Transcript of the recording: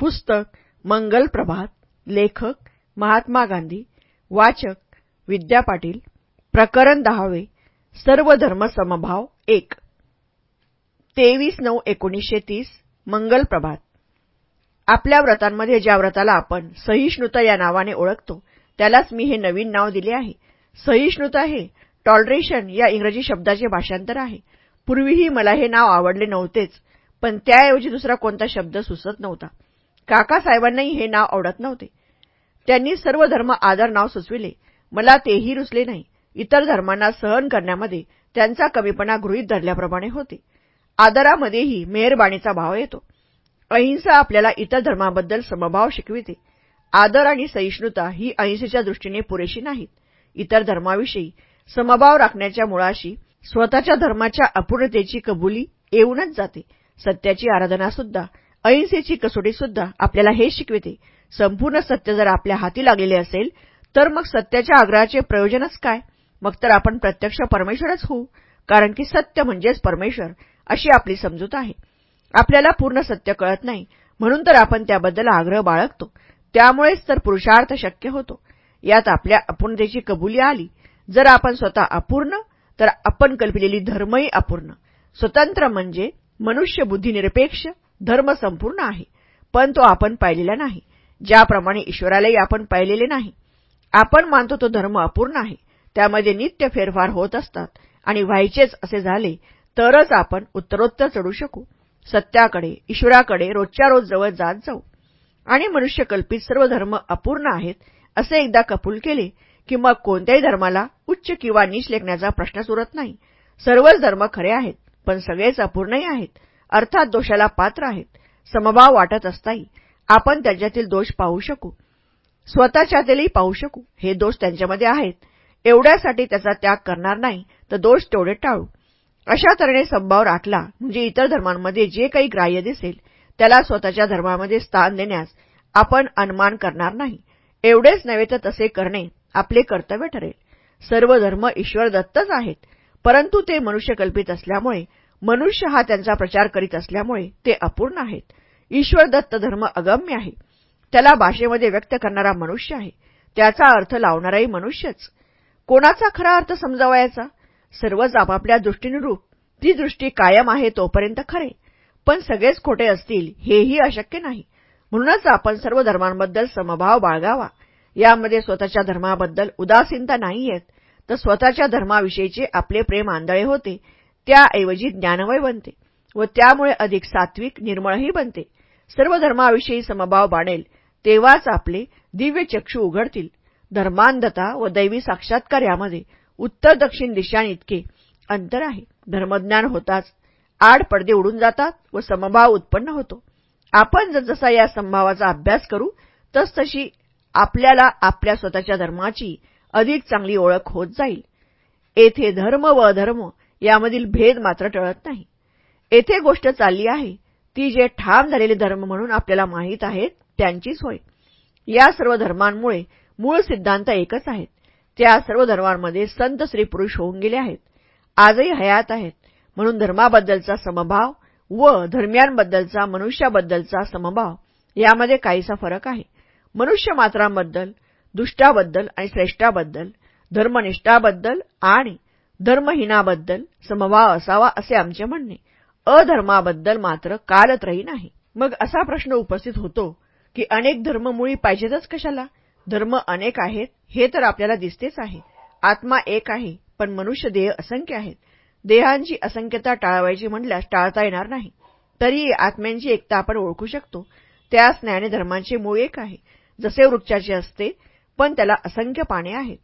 पुस्तक मंगल प्रभात लेखक महात्मा गांधी वाचक विद्या पाटील प्रकरण दहावे सर्व धर्म समभाव एक. तेवीस नऊ एकोणीसशे तीस मंगल प्रभात. आपल्या व्रतांमध्ये ज्या व्रताला आपण सहिष्णुता या नावाने ओळखतो त्यालाच मी हे नवीन नाव दिले आहे. सहिष्णुता हे टॉलरेशन या इंग्रजी शब्दाचे भाषांतर आहे. पूर्वीही मला हे नाव आवडले नव्हतेच पण त्याऐवजी दुसरा कोणता शब्द सुचत नव्हता. काकासाहेबांनाही हे नाव आवडत नव्हते. त्यांनी सर्व धर्म आदर नाव सुचविले. मला तेही रुचले नाही. इतर धर्मांना सहन करण्यामध्ये त्यांचा कमीपणा गृहीत धरल्याप्रमाणे होते. आदरामध्येही मेहरबाणीचा भाव येतो. अहिंसा आपल्याला इतर धर्माबद्दल समभाव शिकविते. आदर आणि सहिष्णुता ही अहिंसेच्या दृष्टीने पुरेशी नाहीत. इतर धर्माविषयी समभाव राखण्याच्या मुळाशी स्वतःच्या धर्माच्या अपूर्णतेची कबुली येऊनच जाते. सत्याची आराधनासुद्धा अहिंसेची कसोटीसुद्धा आपल्याला हे शिकविते. संपूर्ण सत्य जर आपल्या हाती लागलेले असेल तर मग सत्याच्या आग्रहाचे प्रयोजनच काय? मग तर आपण प्रत्यक्ष परमेश्वरच होऊ कारण की सत्य म्हणजेच परमेश्वर अशी आपली समजूत आहे. आपल्याला पूर्ण सत्य कळत नाही म्हणून तर आपण त्याबद्दल आग्रह बाळगतो. त्यामुळेच तर पुरुषार्थ शक्य होतो. यात आपल्या अपूर्णतेची कबुली आली. जर आपण स्वतः अपूर्ण तर आपण कल्पिलेली धर्मही अपूर्ण. स्वतंत्र म्हणजे मनुष्य बुद्धिनिरपेक्ष धर्म संपूर्ण आहे पण तो आपण पाहिलेला नाही. ज्याप्रमाणे ईश्वरालाही आपण पाहिलेले नाही. आपण मानतो तो धर्म अपूर्ण आहे. त्यामध्ये नित्य फेरफार होत असतात आणि व्हायचेच असे झाले तरच आपण उत्तरोत्तर चढू शकू. सत्याकडे ईश्वराकडे रोजच्या रोज जवळ जात जाऊ. आणि मनुष्यकल्पित सर्व धर्म अपूर्ण आहेत असे एकदा कपूल केले की मग कोणत्याही धर्माला उच्च किंवा नीच लेखण्याचा प्रश्नच उरत नाही. सर्वच धर्म खरे आहेत पण सगळेच अपूर्णही आहेत. अर्थात दोषाला पात्र आहेत. समभाव वाटत असताही आपण त्यांच्यातील दोष पाहू शकू. स्वतःच्यातीलही पाहू शकू. हे दोष त्यांच्यामध्ये आहेत. एवढ्यासाठी त्याचा त्याग करणार नाही तर दोष तेवढे टाळू. अशा तऱ्हेने समभाव राखला म्हणजे इतर धर्मांमध्ये जे काही ग्राह्य दिसेल त्याला स्वतःच्या धर्मामध्ये स्थान देण्यास आपण अनुमान करणार नाही. एवढेच नव्हे तर तसे करणे आपले कर्तव्य ठरेल. सर्व धर्म ईश्वर दत्तच आहेत परंतु ते मनुष्य कल्पित असल्यामुळे मनुष्य हा त्यांचा प्रचार करीत असल्यामुळे ते अपूर्ण आहेत. ईश्वर दत्त धर्म अगम्य आहे. त्याला भाषेमध्ये व्यक्त करणारा मनुष्य आहे. त्याचा अर्थ लावणाराही मनुष्यच. कोणाचा खरा अर्थ समजावायचा? सर्वच आपापल्या दृष्टीनुरूप ती दृष्टी कायम आहे तोपर्यंत खरे. पण सगळेच खोटे असतील हेही अशक्य नाही. म्हणूनच आपण सर्व धर्मांबद्दल समभाव बाळगावा. यामध्ये स्वतःच्या धर्माबद्दल उदासीनता नाहीयेत. तर स्वतःच्या धर्माविषयीचे आपले प्रेम आंधळे होते. त्याऐवजी ज्ञानमय बनते व त्यामुळे अधिक सात्विक निर्मळही बनते. सर्व धर्माविषयी समभाव बाणेल तेव्हाच आपले दिव्य चक्षु उघडतील. धर्मांधता व दैवी साक्षात्कार यामध्ये उत्तर दक्षिण दिशांइतके अंतर आहे. धर्मज्ञान होताच आड पडदे उडून जातात व समभाव उत्पन्न होतो. आपण जसजसा या समभावाचा अभ्यास करू तसतशी आपल्याला आपल्या स्वतःच्या धर्माची अधिक चांगली ओळख होत जाईल. येथे धर्म व अधर्म यामधील भेद मात्र टळत नाही. येथे गोष्ट चालली आहे. ती जे ठाम झालेले धर्म म्हणून आपल्याला माहीत आहेत त्यांचीच होय या सर्व धर्मांमुळे मूळ सिद्धांत एकच आहेत. त्या सर्व धर्मांमध्ये संत स्त्री पुरुष होऊन गेले आहेत. आजही हयात आहेत. म्हणून धर्माबद्दलचा समभाव व धर्मियांबद्दलचा मनुष्याबद्दलचा समभाव यामध्ये काहीसा फरक आहे. मनुष्य मात्रांबद्दल दुष्टाबद्दल आणि श्रेष्ठाबद्दल धर्मनिष्ठाबद्दल आणि धर्महीनाबद्दल समभाव असावा असे आमचे म्हणणे. अधर्माबद्दल मात्र कालत्रही नाही. मग असा प्रश्न उपस्थित होतो की अनेक धर्म मुळी पाहिजेतच कशाला? धर्म अनेक आहेत हे तर आपल्याला दिसतेच आहे. आत्मा एक आहे पण मनुष्य देह असंख्य आहेत. देहांची असंख्यता टाळवायची म्हटल्यास टाळता येणार नाही. तरीही आत्म्यांची एकता आपण ओळखू शकतो. त्याच न्यायाने धर्मांचे मूळ एक आहे. जसे वृक्षाचे असते पण त्याला असंख्य पाने आहेत.